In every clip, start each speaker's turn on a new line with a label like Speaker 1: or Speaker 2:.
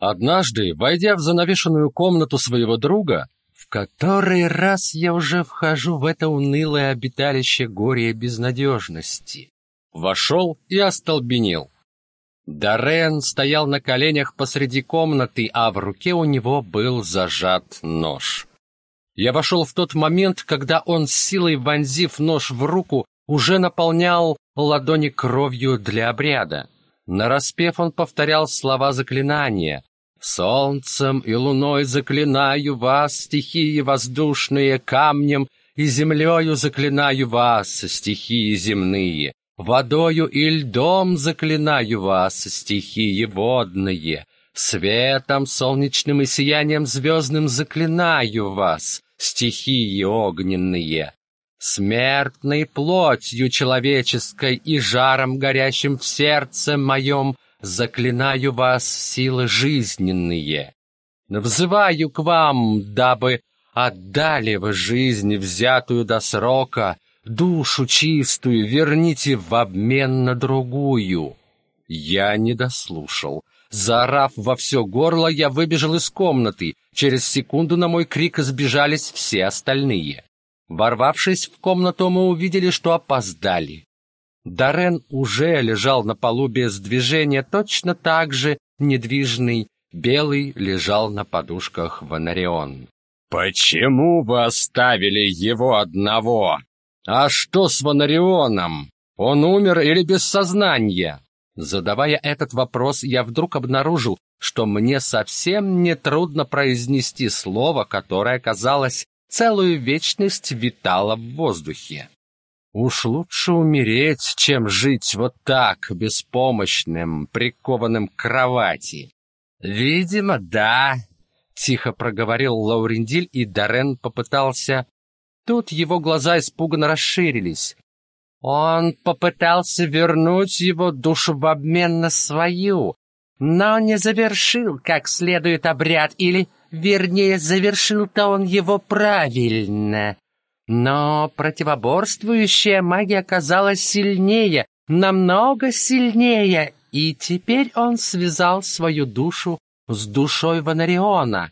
Speaker 1: Однажды, войдя в занавешенную комнату своего друга, в который раз я уже вхожу в это унылое обиталище горя и безнадежности, вошел и остолбенел. Дарен стоял на коленях посреди комнаты, а в руке у него был зажат нож. Я вошел в тот момент, когда он, с силой вонзив нож в руку, уже наполнял ладони кровью для обряда. Нараспев он повторял слова заклинания. «Солнцем и луной заклинаю вас, стихии воздушные, камнем и землею заклинаю вас, стихии земные, водою и льдом заклинаю вас, стихии водные, светом солнечным и сиянием звездным заклинаю вас, стихии огненные, смертной плотью человеческой и жаром горящим в сердце моем заклинаю вас силы жизненные. Взываю к вам, дабы отдали вы жизнь, взятую до срока, душу чистую верните в обмен на другую. Я не дослушал. Заорав во все горло, я выбежал из комнаты. Через секунду на мой крик сбежались все остальные. Ворвавшись в комнату, мы увидели, что опоздали. Дарен уже лежал на полу без движения, точно так же недвижный, белый лежал на подушках Ванарион.
Speaker 2: «Почему вы оставили его одного?»
Speaker 1: «А что с Ванарионом? Он умер или без сознания?» Задавая этот вопрос, я вдруг обнаружил, что мне совсем не трудно произнести слово, которое, казалось, целую вечность витало в воздухе. Уж лучше умереть, чем жить вот так, беспомощным, прикованным к кровати. Видимо, да, тихо проговорил Лаурендиль, и Дарен попытался Тут его глаза испуганно расширились. Он попытался вернуть его душу в обмен на свою, но не завершил как следует обряд, или, вернее, завершил-то он его правильно. Но противоборствующая магия оказалась сильнее, намного сильнее, и теперь он связал свою душу с душой Ванариона,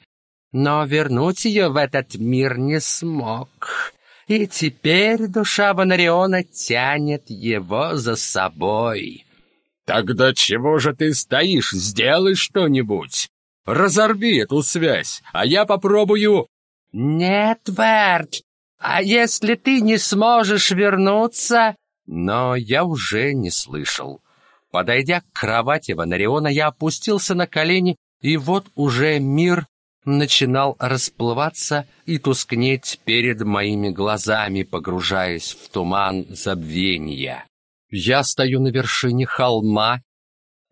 Speaker 1: но вернуть ее в этот мир не смог. И теперь душа Бонариона тянет его за собой.
Speaker 2: «Тогда чего же ты стоишь? Сделай что-нибудь! Разорви эту связь, а я попробую...»
Speaker 1: «Нет, Верт, а если ты не сможешь вернуться...» Но я уже не слышал. Подойдя к кровати Бонариона, я опустился на колени, и вот уже мир начинал расплываться и тускнеть перед моими глазами, погружаясь в туман забвения. Я стою на вершине холма,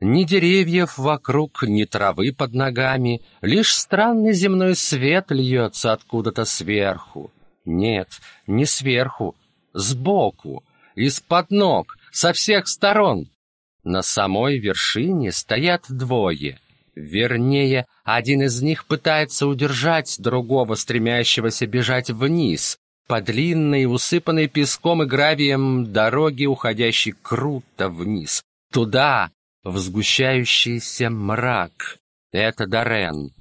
Speaker 1: ни деревьев вокруг, ни травы под ногами, лишь странный земной свет льется откуда-то сверху. Нет, не сверху, сбоку, из-под ног, со всех сторон. На самой вершине стоят двое — Вернее, один из них пытается удержать другого, стремящегося бежать вниз, по длинной, усыпанной песком и гравием дороге, уходящей круто вниз, туда, в сгущающийся мрак. Это Дорен.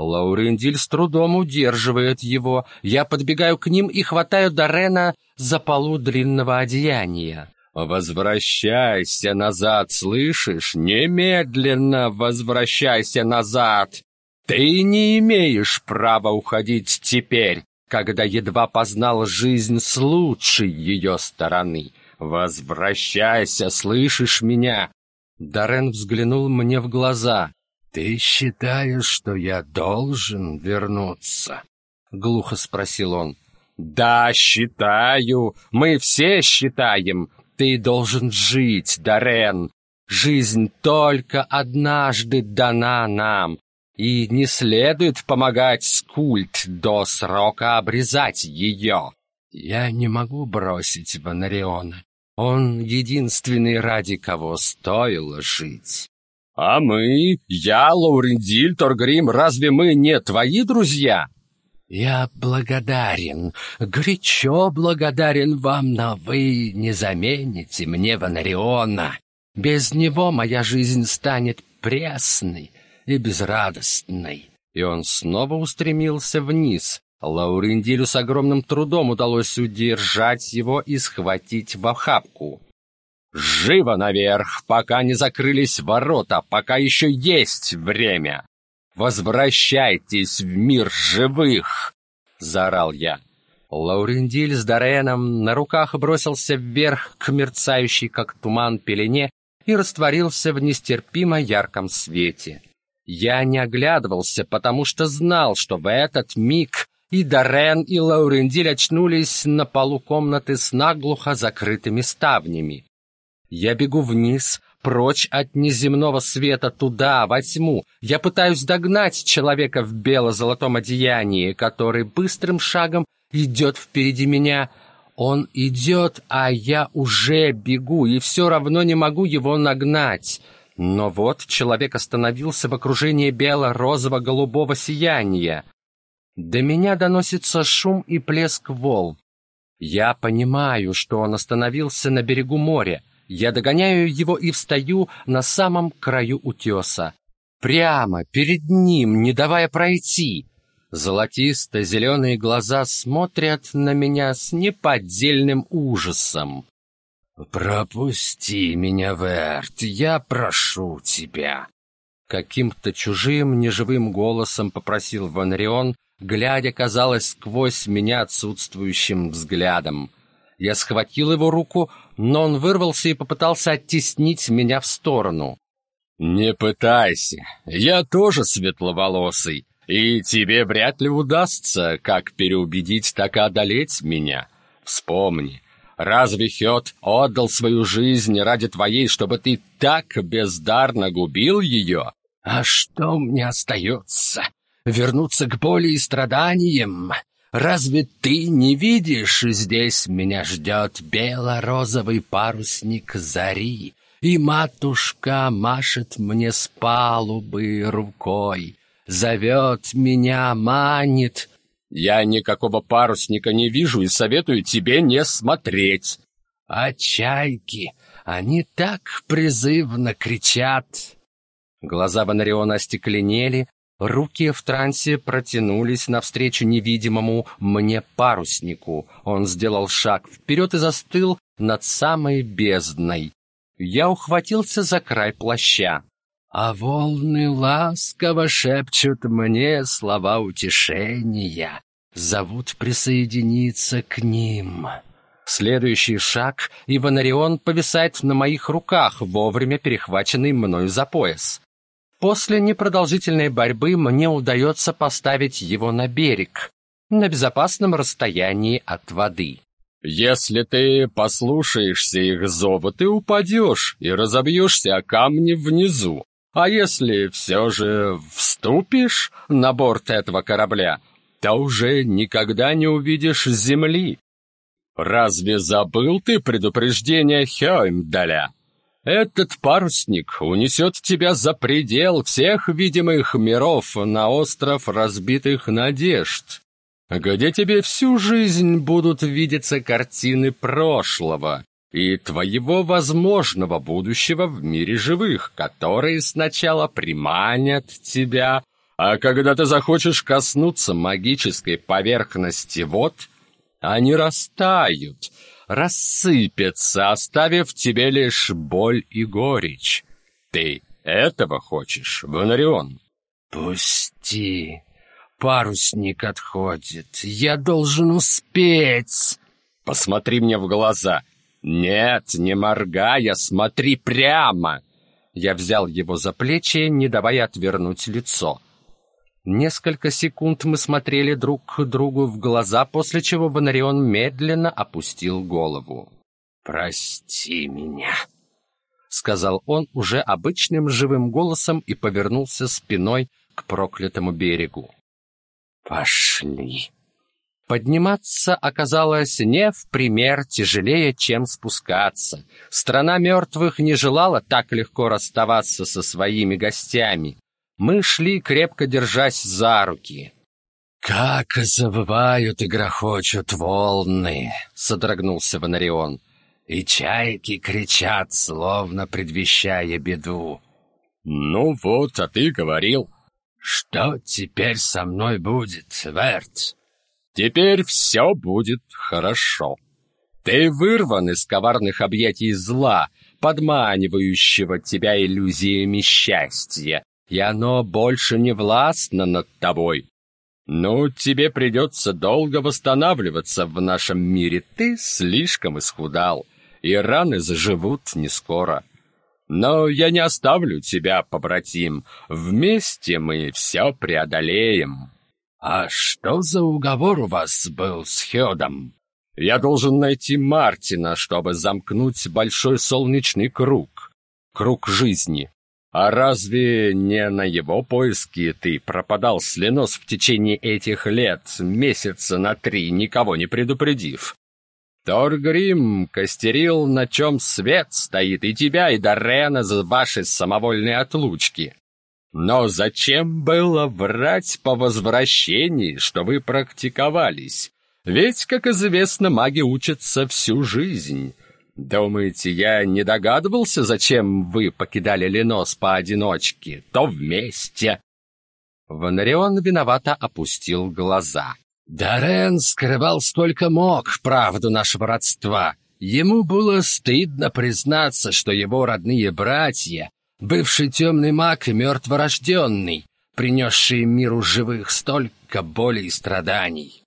Speaker 1: Лаурендиль с трудом удерживает его. Я подбегаю к ним и хватаю Дорена за полу длинного одеяния. «Возвращайся назад, слышишь? Немедленно возвращайся назад! Ты не имеешь права уходить теперь, когда едва познал жизнь с лучшей ее стороны. Возвращайся, слышишь меня?» Дарен взглянул мне в глаза. «Ты считаешь, что я должен вернуться?» — глухо спросил он. «Да, считаю. Мы все считаем. Ты должен жить, Дарен. Жизнь только однажды дана нам, и не следует помогать скульт до срока обрезать ее. Я не могу бросить Ванариона. Он единственный, ради кого стоило жить.
Speaker 2: А мы, я, Лаурендиль, Торгрим, разве мы не твои друзья?
Speaker 1: «Я благодарен, горячо благодарен вам, но вы не замените мне Ванариона. Без него моя жизнь станет пресной. и безрадостной. И он снова устремился вниз. Лаурендилю с огромным трудом удалось удержать его и схватить в охапку. «Живо наверх, пока не закрылись ворота, пока еще есть время! Возвращайтесь в мир живых!» — заорал я. Лаурендиль с Дореном на руках бросился вверх к мерцающей, как туман, пелене и растворился в нестерпимо ярком свете. Я не оглядывался, потому что знал, что в этот миг и Дорен, и Лаурендиль очнулись на полу комнаты с наглухо закрытыми ставнями. Я бегу вниз, прочь от неземного света, туда, во тьму. Я пытаюсь догнать человека в бело-золотом одеянии, который быстрым шагом идет впереди меня. Он идет, а я уже бегу, и все равно не могу его нагнать. Но вот человек остановился в окружении бело-розово-голубого сияния. До меня доносится шум и плеск волн. Я понимаю, что он остановился на берегу моря. Я догоняю его и встаю на самом краю утеса. Прямо перед ним, не давая пройти. Золотисто-зеленые глаза смотрят на меня с неподдельным ужасом. «Пропусти меня, Верт, я прошу тебя!» Каким-то чужим, неживым голосом попросил Ванрион, глядя, казалось, сквозь меня отсутствующим взглядом. Я схватил его руку, но он вырвался и попытался оттеснить меня в сторону.
Speaker 2: «Не пытайся, я тоже светловолосый, и тебе вряд ли удастся как переубедить, так и одолеть меня. Вспомни, разве Хет отдал свою жизнь ради твоей, чтобы ты так бездарно губил ее?
Speaker 1: А что мне остается? Вернуться к боли и страданиям? Разве ты не видишь, здесь меня ждет бело-розовый парусник зари, и матушка машет мне с палубы рукой, зовет меня, манит.
Speaker 2: Я никакого парусника не вижу и советую тебе не смотреть.
Speaker 1: А чайки, они так призывно кричат. Глаза Ванариона остекленели, руки в трансе протянулись навстречу невидимому мне паруснику. Он сделал шаг вперед и застыл над самой бездной. Я ухватился за край плаща а волны ласково шепчут мне слова утешения, зовут присоединиться к ним. Следующий шаг, и Ванарион повисает на моих руках, вовремя перехваченный мною за пояс. После непродолжительной борьбы мне удается поставить его на берег, на безопасном расстоянии от воды.
Speaker 2: «Если ты послушаешься их зова, ты упадешь и разобьешься о камни внизу. А если все же вступишь на борт этого корабля, то уже никогда не увидишь земли. Разве забыл ты предупреждение Хёймдаля? Этот парусник унесет тебя за предел всех видимых миров на остров разбитых надежд, где тебе всю жизнь будут видеться картины прошлого, и твоего возможного будущего в мире живых, которые сначала приманят тебя, а когда ты захочешь коснуться магической поверхности вод, они растают, рассыпятся, оставив тебе лишь боль и горечь. Ты этого хочешь, Бонарион?
Speaker 1: Пусти. Парусник отходит. Я должен успеть.
Speaker 2: Посмотри мне в глаза. «Нет, не моргая, смотри прямо!» Я взял его за плечи, не давая отвернуть лицо. Несколько секунд мы смотрели друг другу в глаза, после чего Бонарион медленно опустил голову. «Прости меня», — сказал он уже обычным живым голосом и повернулся спиной к проклятому берегу. «Пошли». Подниматься оказалось не в пример тяжелее, чем спускаться. Страна мертвых не желала так легко расставаться со своими гостями. Мы шли, крепко держась за руки. «Как завывают и грохочут волны!» — содрогнулся Ванарион. «И чайки кричат, словно предвещая беду. Ну вот, а ты говорил.
Speaker 1: Что теперь со мной будет, Верт?
Speaker 2: Теперь все будет хорошо. Ты вырван из коварных объятий зла, подманивающего тебя иллюзиями счастья, и оно больше не властно над тобой. Ну, тебе придется долго восстанавливаться в нашем мире, ты слишком исхудал, и раны заживут не скоро. Но я не оставлю тебя, побратим, вместе мы все преодолеем.
Speaker 1: А что за уговор у вас был с Хёдом?
Speaker 2: Я должен найти Мартина, чтобы замкнуть большой солнечный круг. Круг жизни. А разве не на его поиски ты пропадал с Ленос в течение этих лет, месяца на три, никого не предупредив? Торгрим костерил, на чем свет стоит, и тебя, и Дорена за ваши самовольные отлучки. Но зачем было врать по возвращении, что вы практиковались? Ведь, как известно, маги учатся всю жизнь. Думаете, я не догадывался, зачем вы покидали Ленос поодиночке, то вместе?»
Speaker 1: Ванарион виновато опустил глаза. Дарен скрывал сколько мог правду нашего родства. Ему было стыдно признаться, что его родные братья, бывший темный маг и мертворожденный, принесшие миру живых столько боли и страданий.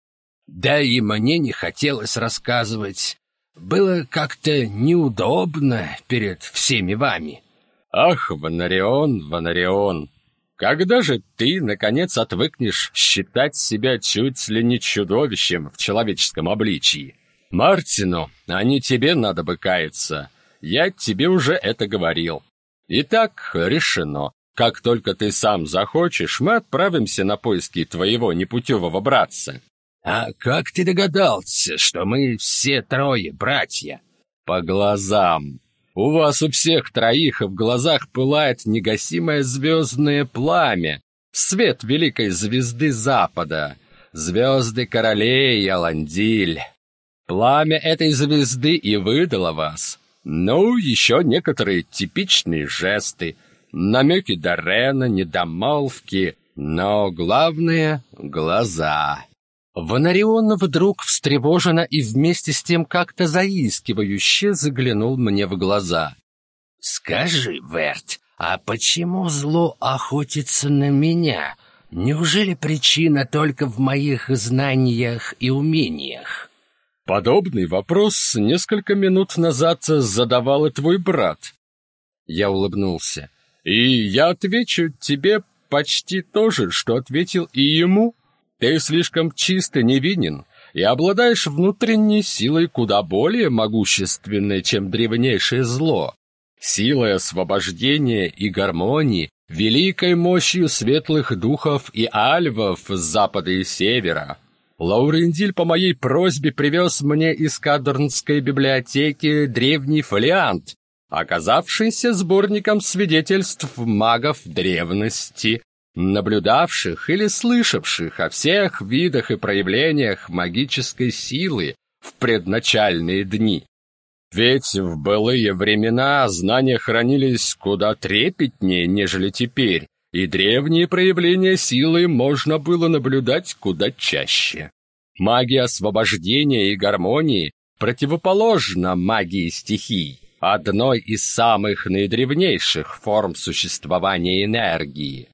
Speaker 1: Да и мне не хотелось рассказывать. Было как-то неудобно перед всеми вами.
Speaker 2: Ах, Ванарион, Ванарион, когда же ты, наконец, отвыкнешь считать себя чуть ли не чудовищем в человеческом обличии? Мартину, а не тебе надо бы каяться. Я тебе уже это говорил. Итак, решено. Как только ты сам захочешь, мы отправимся на поиски твоего непутевого братца.
Speaker 1: «А как ты догадался, что мы все трое братья?»
Speaker 2: «По глазам. У вас у всех троих в глазах пылает негасимое звездное пламя, свет великой звезды Запада, звезды королей Аландиль. Пламя этой звезды и выдало вас. Ну, еще некоторые типичные жесты, намеки Дорена, недомолвки, но главное — глаза».
Speaker 1: Вонарион вдруг встревоженно и вместе с тем как-то заискивающе заглянул мне в глаза. «Скажи, Верт, а почему зло охотится на меня? Неужели причина только в моих знаниях и умениях?»
Speaker 2: «Подобный вопрос несколько минут назад задавал и твой брат». Я улыбнулся. «И я отвечу тебе почти то же, что ответил и ему». Ты слишком чисто невинен и обладаешь внутренней силой куда более могущественной, чем древнейшее зло. Силой освобождения и гармонии, великой мощью светлых духов и альвов с запада и севера. Лаурендиль по моей просьбе привез мне из Кадорнской библиотеки древний фолиант, оказавшийся сборником свидетельств магов древности, наблюдавших или слышавших о всех видах и проявлениях магической силы в предначальные дни. Ведь в былые времена знания хранились куда трепетнее, нежели теперь, и древние проявления силы можно было наблюдать куда чаще. Магия освобождения и гармонии противоположна магии стихий, одной из самых наидревнейших форм существования энергии.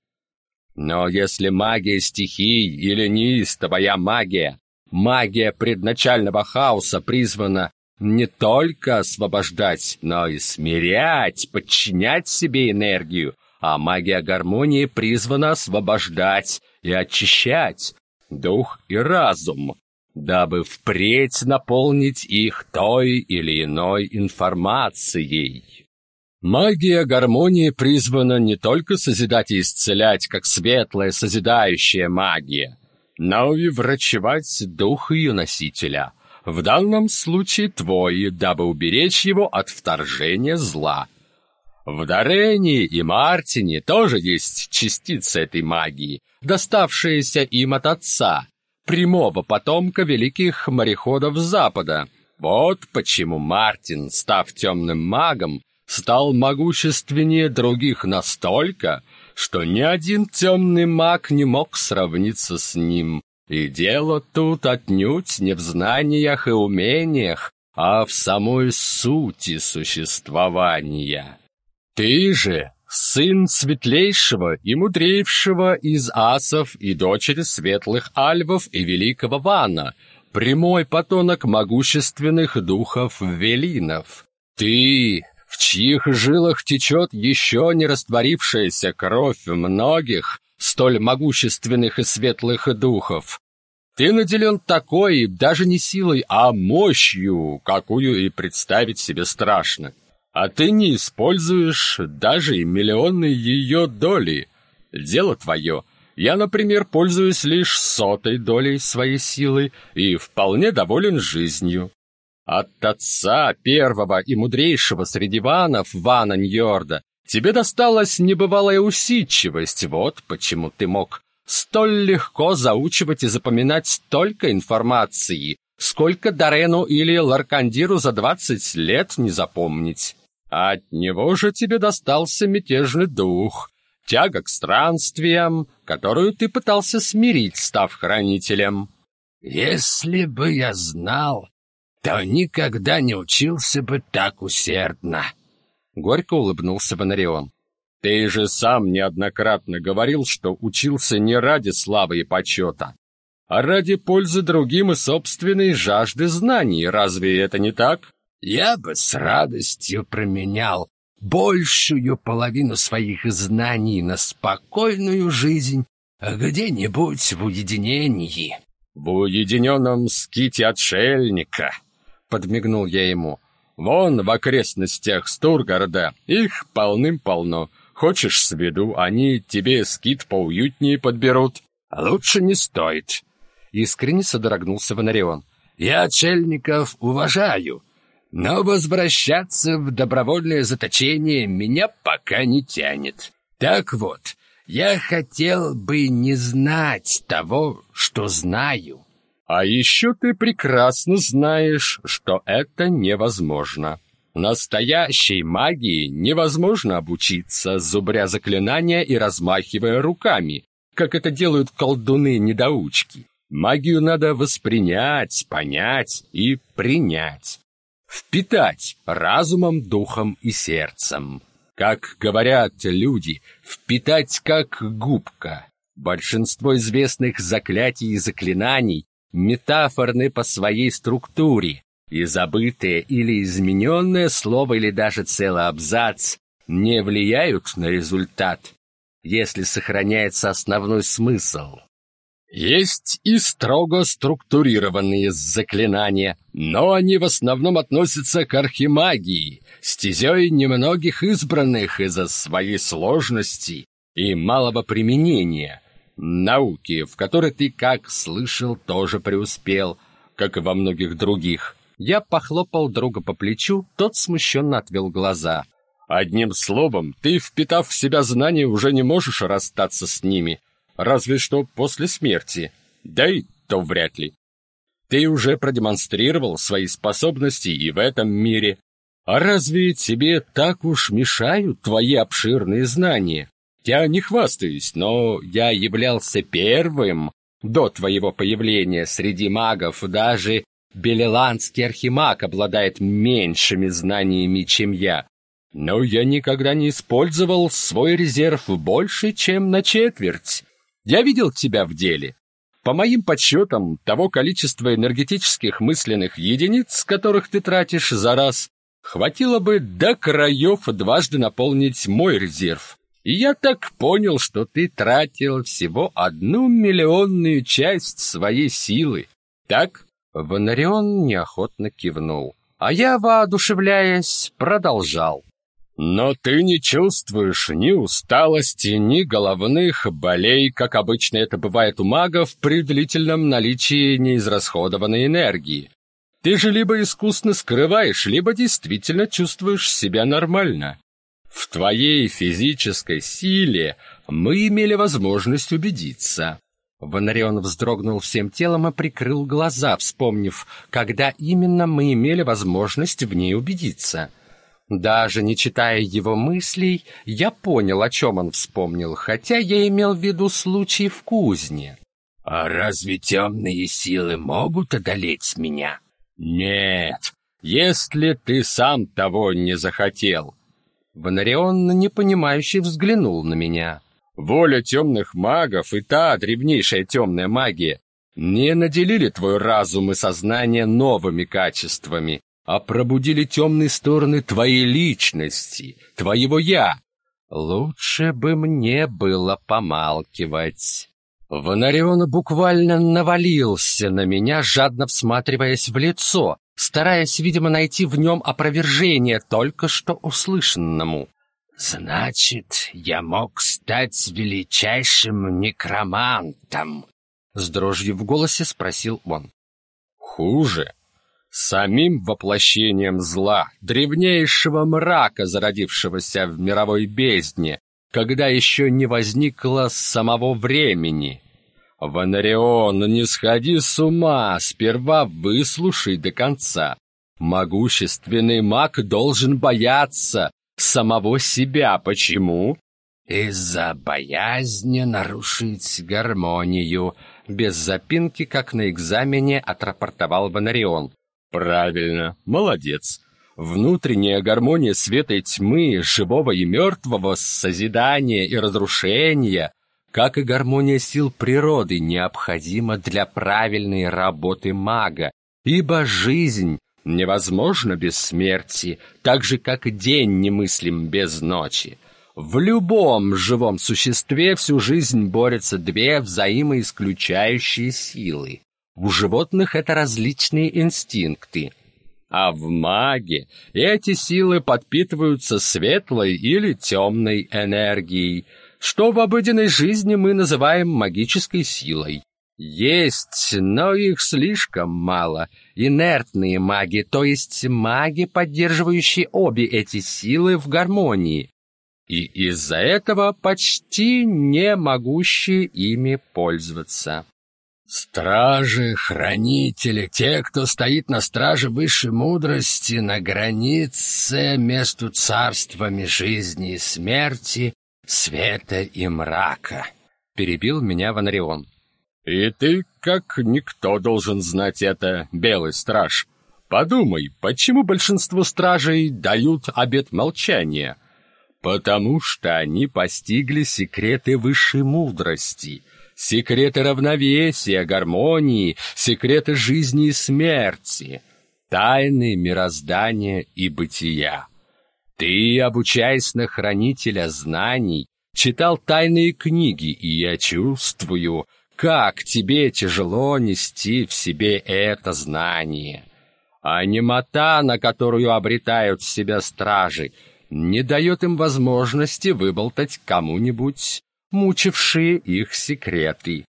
Speaker 2: Но если магия стихий или неистовая магия, магия предначального хаоса призвана не только освобождать, но и смирять, подчинять себе энергию, а магия гармонии призвана освобождать и очищать дух и разум, дабы впредь наполнить их той или иной информацией. Магия гармонии призвана не только созидать и исцелять, как светлая созидающая магия, но и врачевать дух ее носителя, в данном случае твой, дабы уберечь его от вторжения зла. В Дорене и Мартине тоже есть частица этой магии, доставшаяся им от отца, прямого потомка великих мореходов Запада. Вот почему Мартин, став темным магом, стал могущественнее других настолько, что ни один темный маг не мог сравниться с ним. И дело тут отнюдь не в знаниях и умениях, а в самой сути существования. Ты же сын светлейшего и мудрейшего из асов и дочери светлых альвов и великого Вана, прямой потомок могущественных духов велинов. Ты, в чьих жилах течет еще не растворившаяся кровь многих, столь могущественных и светлых духов. Ты наделен такой, даже не силой, а мощью, какую и представить себе страшно а ты не используешь даже и миллионы ее доли. Дело твое. Я, например, пользуюсь лишь сотой долей своей силы и вполне доволен жизнью. От отца первого и мудрейшего среди ванов, Вана Ньорда, тебе досталась небывалая усидчивость, вот почему ты мог столь легко заучивать и запоминать столько информации, сколько Дарену или Ларкандиру за двадцать лет не запомнить. От него же тебе достался мятежный дух, тяга к странствиям, которую ты пытался смирить, став хранителем.
Speaker 1: Если бы я знал, то никогда не учился бы так усердно.
Speaker 2: Горько улыбнулся Бонарион. Ты же сам неоднократно говорил, что учился не ради славы и почета, а ради пользы другим и собственной жажды знаний. Разве это не так?
Speaker 1: я бы с радостью променял большую половину своих знаний на спокойную жизнь где-нибудь в уединении.
Speaker 2: В уединенном ските отшельника, подмигнул я ему. Вон в окрестностях Стургорода их полным-полно. Хочешь с виду, они тебе скит поуютнее подберут.
Speaker 1: Лучше не стоит. Искренне содрогнулся Ванарион. Я отшельников уважаю, но возвращаться в добровольное заточение меня пока не тянет. Так вот, я хотел бы не знать того, что знаю.
Speaker 2: А еще ты прекрасно знаешь, что это невозможно. Настоящей магии невозможно обучиться, зубря заклинания и размахивая руками, как это делают колдуны-недоучки. Магию надо воспринять, понять и принять впитать разумом, духом и сердцем. Как говорят люди, впитать как губка. Большинство известных заклятий и заклинаний метафорны по своей структуре, и забытое или измененное слово или даже целый абзац не влияют на результат, если сохраняется основной смысл. Есть и строго структурированные заклинания, но они в основном относятся к архимагии, стезей немногих избранных из-за своей сложности и малого применения. Науки, в которой ты, как слышал, тоже преуспел, как и во многих других. Я похлопал друга по плечу, тот смущенно отвел глаза. Одним словом, ты, впитав в себя знания, уже не можешь расстаться с ними — разве что после смерти, да и то вряд ли. Ты уже продемонстрировал свои способности и в этом мире. А разве тебе так уж мешают твои обширные знания? Я не хвастаюсь, но я являлся первым до твоего появления среди магов, даже Белеландский архимаг обладает меньшими знаниями, чем я. Но я никогда не использовал свой резерв больше, чем на четверть. Я видел тебя в деле. По моим подсчетам, того количества энергетических мысленных единиц, которых ты тратишь за раз, хватило бы до краев дважды наполнить мой резерв. Я так понял, что ты тратил всего одну миллионную часть своей силы. Так? Вонарион неохотно кивнул. А я, воодушевляясь, продолжал. Но ты не чувствуешь ни усталости, ни головных болей, как обычно это бывает у магов при длительном наличии неизрасходованной энергии. Ты же либо искусно скрываешь, либо действительно чувствуешь себя нормально. В твоей физической силе мы имели возможность убедиться. Ванарион вздрогнул всем телом и прикрыл глаза, вспомнив, когда именно мы имели возможность в ней убедиться —
Speaker 1: Даже не читая его мыслей, я понял, о чем он вспомнил, хотя я имел в виду случай в кузне.
Speaker 3: «А разве темные силы могут одолеть меня?»
Speaker 2: «Нет, если ты сам того не захотел».
Speaker 1: Бонарион непонимающе взглянул на меня.
Speaker 2: «Воля темных магов и та древнейшая темная магия не наделили твой разум и сознание новыми качествами, а пробудили темные стороны твоей личности, твоего «я».
Speaker 1: Лучше бы мне было помалкивать.
Speaker 2: Вонарион буквально навалился на меня, жадно всматриваясь в лицо, стараясь, видимо, найти в нем опровержение только что услышанному.
Speaker 3: «Значит, я мог стать величайшим некромантом?»
Speaker 1: С дрожью в голосе спросил он.
Speaker 2: «Хуже самим воплощением зла, древнейшего мрака, зародившегося в мировой бездне, когда еще не возникло самого времени. Ванарион, не сходи с ума, сперва выслушай до конца. Могущественный маг должен бояться самого себя. Почему?
Speaker 3: Из-за боязни нарушить гармонию.
Speaker 1: Без запинки, как на экзамене, отрапортовал Ванарион.
Speaker 2: Правильно, молодец. Внутренняя гармония света и тьмы, живого и мертвого, созидания и разрушения, как и гармония сил природы, необходима для правильной работы мага, ибо жизнь невозможна без смерти, так же, как день немыслим без ночи. В любом живом существе всю жизнь борются две взаимоисключающие силы. У животных это различные инстинкты. А в маге эти силы подпитываются светлой или темной энергией, что в обыденной жизни мы называем магической силой. Есть, но их слишком мало. Инертные маги, то есть маги, поддерживающие обе эти силы в гармонии. И из-за этого почти не могущие ими пользоваться.
Speaker 3: Стражи, хранители, те, кто стоит на страже высшей мудрости, на границе между царствами жизни и смерти, света и мрака.
Speaker 1: Перебил меня Ванарион.
Speaker 2: И ты, как никто, должен знать это, белый страж. Подумай, почему большинство стражей дают обет молчания? Потому что они постигли секреты высшей мудрости — секреты равновесия, гармонии, секреты жизни и смерти, тайны мироздания и бытия. Ты, обучаясь на хранителя знаний, читал тайные книги, и я чувствую, как тебе тяжело нести в себе это знание. А немота, на которую обретают себя стражи, не дает им возможности выболтать кому-нибудь мучившие их секреты.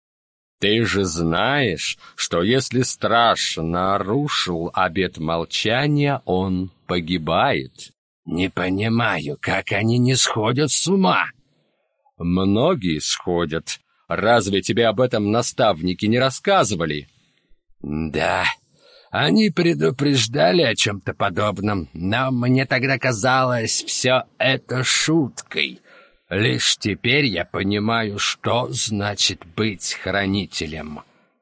Speaker 2: Ты же знаешь, что если страж нарушил обет молчания, он погибает.
Speaker 3: Не понимаю, как они не сходят с ума.
Speaker 2: Многие сходят. Разве тебе об этом наставники не рассказывали?
Speaker 3: Да, они предупреждали о чем-то подобном, но мне тогда казалось все это шуткой. Лишь теперь я понимаю, что значит быть хранителем.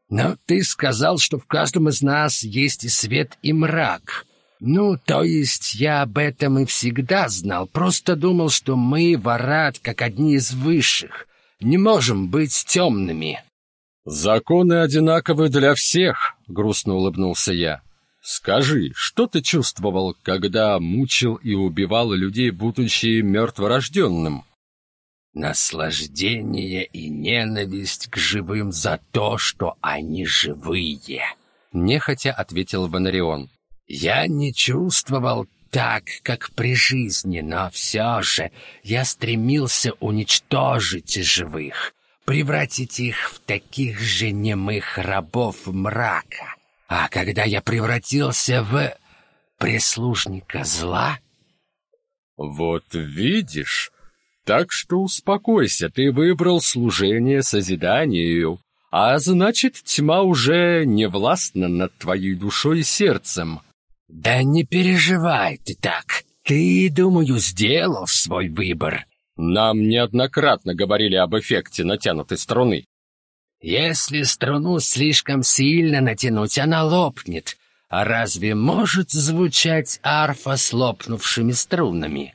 Speaker 3: Но ты сказал, что в каждом из нас есть и свет, и мрак. Ну, то есть я об этом и всегда знал, просто думал, что мы, Варат, как одни из высших, не можем быть темными.
Speaker 2: «Законы одинаковы для всех», — грустно улыбнулся я. «Скажи, что ты чувствовал, когда мучил и убивал людей, будучи мертворожденным?»
Speaker 3: наслаждение и ненависть к живым за то, что они живые.
Speaker 1: Нехотя ответил Ванарион.
Speaker 3: Я не чувствовал так, как при жизни, но все же я стремился уничтожить живых, превратить их в таких же немых рабов мрака. А когда я превратился в прислужника зла...
Speaker 2: «Вот видишь», так что успокойся, ты выбрал служение созиданию, а значит, тьма уже не властна над твоей душой и сердцем.
Speaker 3: Да не переживай ты так. Ты, думаю, сделал свой выбор.
Speaker 2: Нам неоднократно говорили об эффекте натянутой струны.
Speaker 3: Если струну слишком сильно натянуть, она лопнет. А разве может звучать арфа с лопнувшими струнами?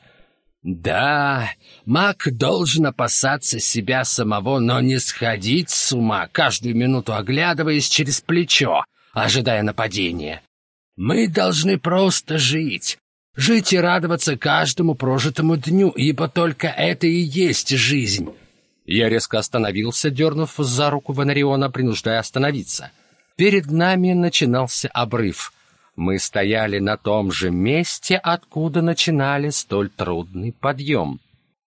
Speaker 3: Да, маг должен опасаться себя самого, но не сходить с ума, каждую минуту оглядываясь через плечо, ожидая нападения. Мы должны просто жить. Жить и радоваться каждому прожитому дню, ибо только это и есть жизнь.
Speaker 1: Я резко остановился, дернув за руку Ванариона, принуждая остановиться. Перед нами начинался обрыв. Мы стояли на том же месте, откуда начинали столь трудный подъем.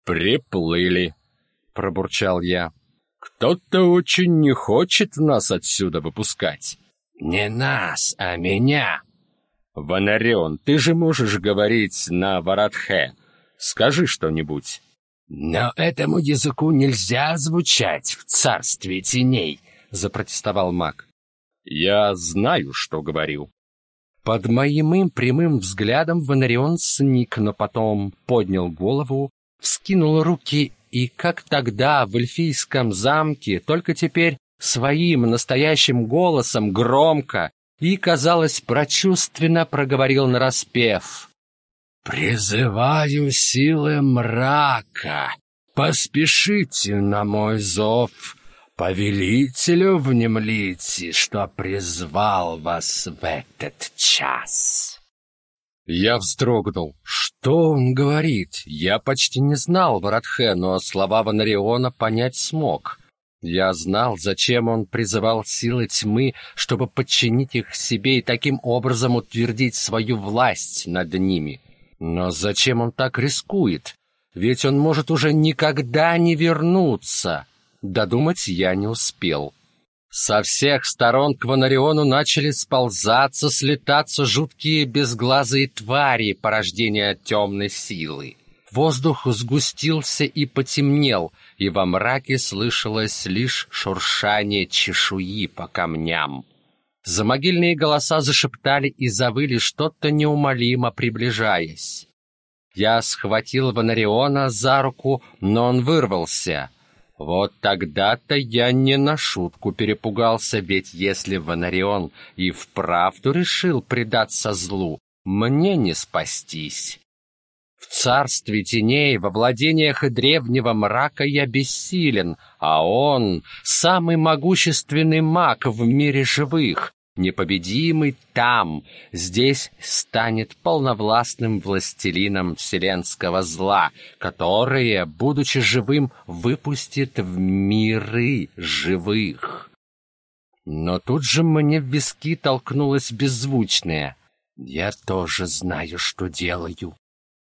Speaker 2: «Приплыли», — пробурчал я. «Кто-то очень не хочет нас отсюда выпускать».
Speaker 3: «Не нас, а меня»,
Speaker 2: «Ванарион, ты же можешь говорить на Варатхе. Скажи что-нибудь».
Speaker 3: «Но этому языку нельзя звучать в царстве теней», — запротестовал маг.
Speaker 2: «Я знаю, что говорю».
Speaker 1: Под моим прямым взглядом Ванарион сник, но потом поднял голову, вскинул руки и, как тогда в эльфийском замке, только теперь своим настоящим голосом громко и, казалось, прочувственно проговорил нараспев.
Speaker 3: «Призываю силы мрака, поспешите на мой зов, повелителю внемлите, что призвал вас в этот час».
Speaker 1: Я вздрогнул. Что он говорит? Я почти не знал Варадхе, но слова Ванариона понять смог. Я знал, зачем он призывал силы тьмы, чтобы подчинить их себе и таким образом утвердить свою власть над ними. Но зачем он так рискует? Ведь он может уже никогда не вернуться. Додумать я не успел. Со всех сторон к Ванариону начали сползаться, слетаться жуткие безглазые твари порождения темной силы. Воздух сгустился и потемнел, и во мраке слышалось лишь шуршание чешуи по камням. Замогильные голоса зашептали и завыли что-то неумолимо приближаясь. Я схватил Ванариона за руку, но он вырвался. Вот тогда-то я не на шутку перепугался, ведь если Ванарион и вправду решил предаться злу, мне не спастись. В царстве теней, во владениях древнего мрака я бессилен, а он — самый могущественный маг в мире живых, непобедимый там, здесь станет полновластным властелином вселенского зла, которое, будучи живым, выпустит в миры живых. Но тут же мне в виски толкнулось беззвучное. «Я тоже знаю, что делаю».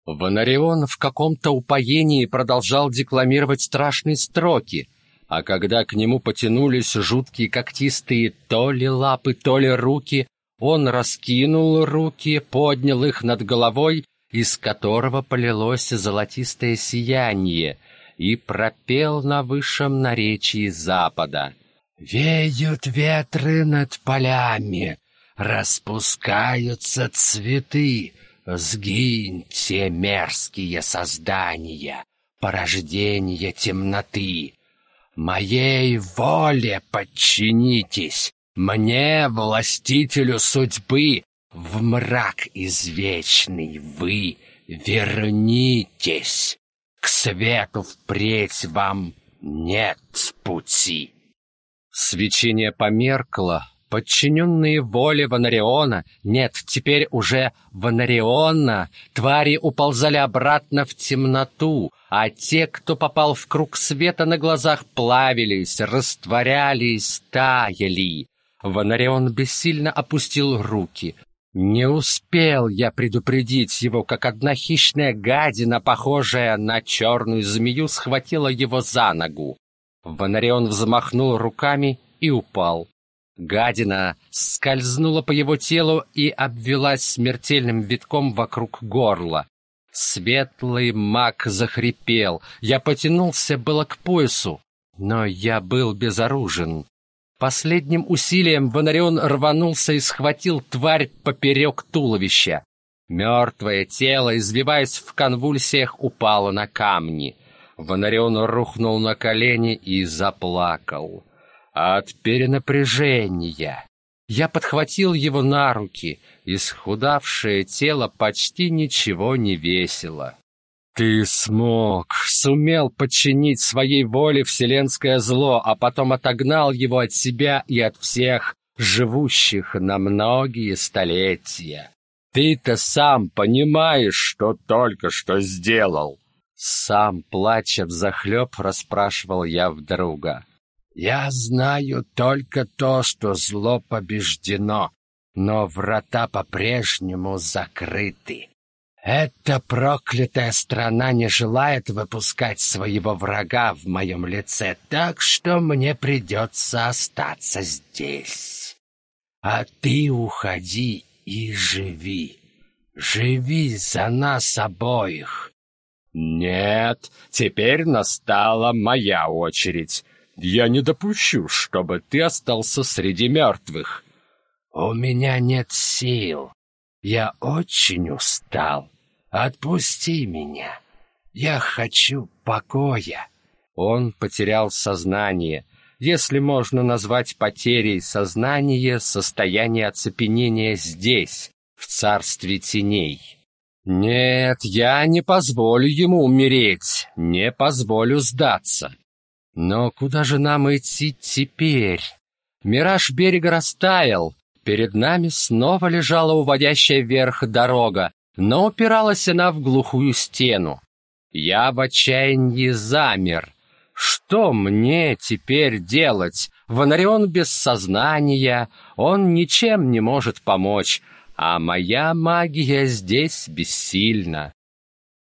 Speaker 1: Ванарион в каком-то упоении продолжал декламировать страшные строки, а когда к нему потянулись жуткие когтистые то ли лапы, то ли руки, он раскинул руки, поднял их над головой, из которого полилось золотистое сияние, и пропел на высшем наречии запада. «Веют ветры над полями, распускаются цветы, Сгиньте, мерзкие создания, порождение темноты. Моей воле подчинитесь, мне, властителю судьбы, в мрак извечный вы вернитесь. К свету впредь вам нет пути. Свечение померкло, Подчиненные воле Ванариона, нет, теперь уже Ванариона, твари уползали обратно в темноту, а те, кто попал в круг света на глазах, плавились, растворялись, таяли. Ванарион бессильно опустил руки. Не успел я предупредить его, как одна хищная гадина, похожая на черную змею, схватила его за ногу. Ванарион взмахнул руками и упал. Гадина скользнула по его телу и обвелась смертельным витком вокруг горла. Светлый маг захрипел. Я потянулся было к поясу, но я был безоружен. Последним усилием Ванарион рванулся и схватил тварь поперек туловища. Мертвое тело, извиваясь в конвульсиях, упало на камни. Вонарион рухнул на колени и заплакал. От перенапряжения. Я подхватил его на руки. Исхудавшее тело почти ничего не весило. Ты смог, сумел подчинить своей воле вселенское зло, а потом отогнал его от себя и от всех, живущих на многие столетия. Ты-то сам понимаешь, что только что сделал. Сам, плача взахлеб, расспрашивал я в друга. Я знаю только то, что зло побеждено, но врата по-прежнему закрыты. Эта проклятая страна не желает выпускать своего врага в моем лице, так что мне придется остаться здесь. А ты уходи и живи. Живи за нас обоих. Нет, теперь настала моя очередь. Я не допущу, чтобы ты остался среди мертвых. У меня нет сил. Я очень устал. Отпусти меня. Я хочу покоя. Он потерял сознание если можно назвать потерей сознания состояние оцепенения здесь, в царстве теней. Нет, я не позволю ему умереть, не позволю сдаться. Но куда же нам идти теперь? Мираж берега растаял, перед нами снова лежала уводящая вверх дорога, но упиралась она в глухую стену. Я в отчаянии замер, что мне теперь делать? Вонарион без сознания, он ничем не может помочь, а моя магия здесь бессильна.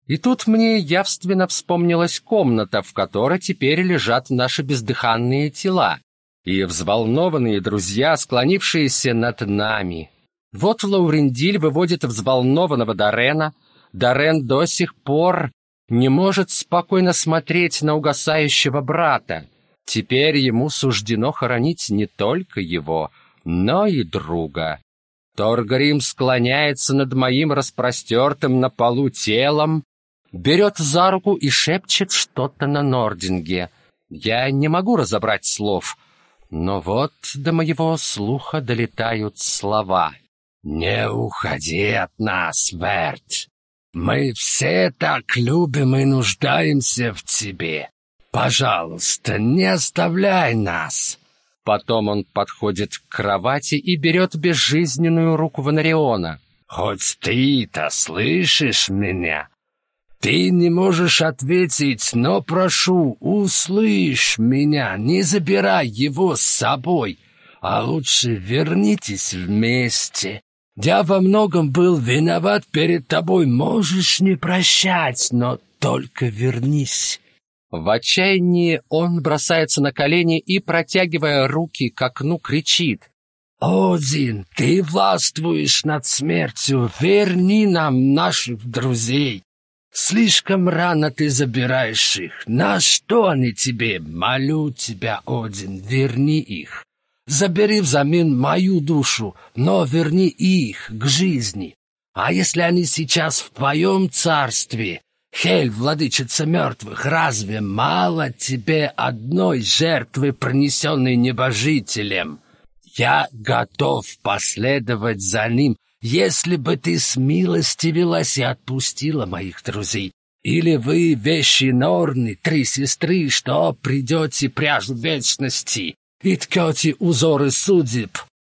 Speaker 1: И тут мне явственно вспомнилась комната, в которой теперь лежат наши бездыханные тела, и взволнованные друзья, склонившиеся над нами. Вот Лаурендиль выводит взволнованного Дарена. Дарен до сих пор не может спокойно смотреть на угасающего брата. Теперь ему суждено хоронить не только его, но и друга. Торгрим склоняется над моим распростертым на полу телом, берет за руку и шепчет что-то на Нординге. Я не могу разобрать слов, но вот до моего слуха долетают слова. «Не уходи от нас, Верт! Мы все так любим и нуждаемся в тебе. Пожалуйста, не оставляй нас. Потом он подходит к кровати и берет безжизненную руку Ванариона. Хоть ты-то слышишь меня? Ты не можешь ответить, но прошу, услышь меня, не забирай его с собой, а лучше вернитесь вместе. Я во многом был виноват перед тобой, можешь не прощать, но только вернись». В отчаянии он бросается на колени и, протягивая руки к окну, кричит. «Один, ты властвуешь над смертью, верни нам наших друзей. Слишком рано ты забираешь их. На что они тебе? Молю тебя, Один, верни их. Забери взамен мою душу, но верни их к жизни. А если они сейчас в твоем царстве, Хель, владычица мертвых, разве мало тебе одной жертвы, принесенной небожителем? Я готов последовать за ним, если бы ты смилостивилась и отпустила моих друзей. Или вы, вещи Норны, три сестры, что придете пряжу вечности, и ткете узоры судеб.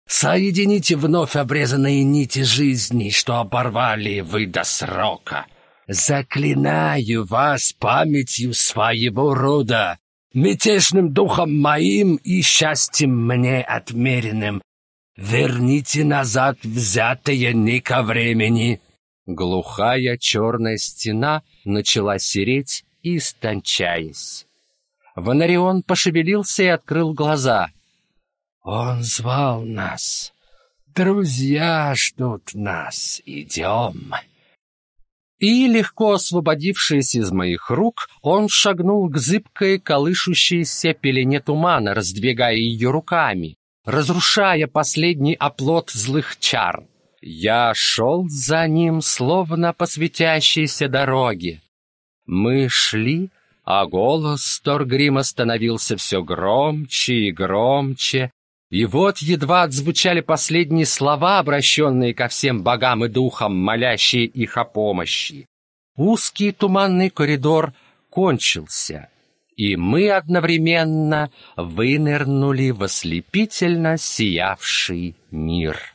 Speaker 1: Соедините вновь обрезанные нити жизни, что оборвали вы до срока. Заклинаю вас памятью своего рода, мятежным духом моим и счастьем мне отмеренным. Верните назад взятое не времени». Глухая черная стена начала сереть и истончаясь. Ванарион пошевелился и открыл глаза. «Он звал нас. Друзья ждут нас. Идем». И, легко освободившись из моих рук, он шагнул к зыбкой, колышущейся пелене тумана, раздвигая ее руками, разрушая последний оплот злых чар. Я шел за ним, словно по светящейся дороге. Мы шли, а голос Торгрима становился все громче и громче, и вот едва отзвучали последние слова, обращенные ко всем богам и духам, молящие их о помощи. Узкий туманный коридор кончился, и мы одновременно вынырнули в ослепительно сиявший мир.